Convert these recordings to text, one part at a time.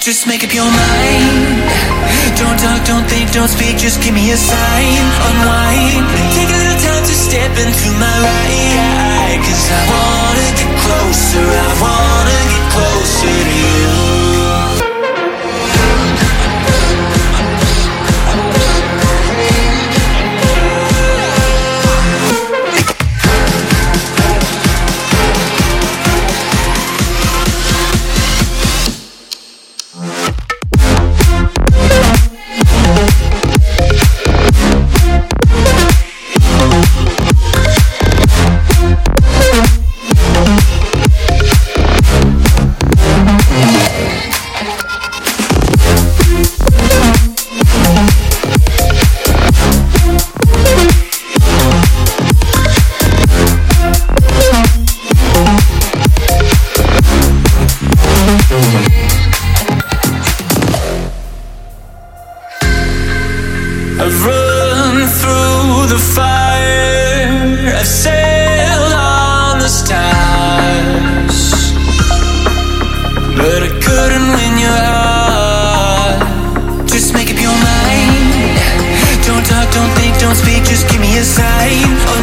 Just make up your mind. Don't talk, don't think, don't speak, just give me a sign. Unwind. Take a little time to step into my ride. Cause I've run through the fire. I've sailed on the stars. But I couldn't win your heart. Just make up your mind. Don't talk don't think don't speak. Just give me a sign. Oh,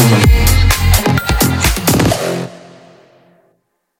Moment.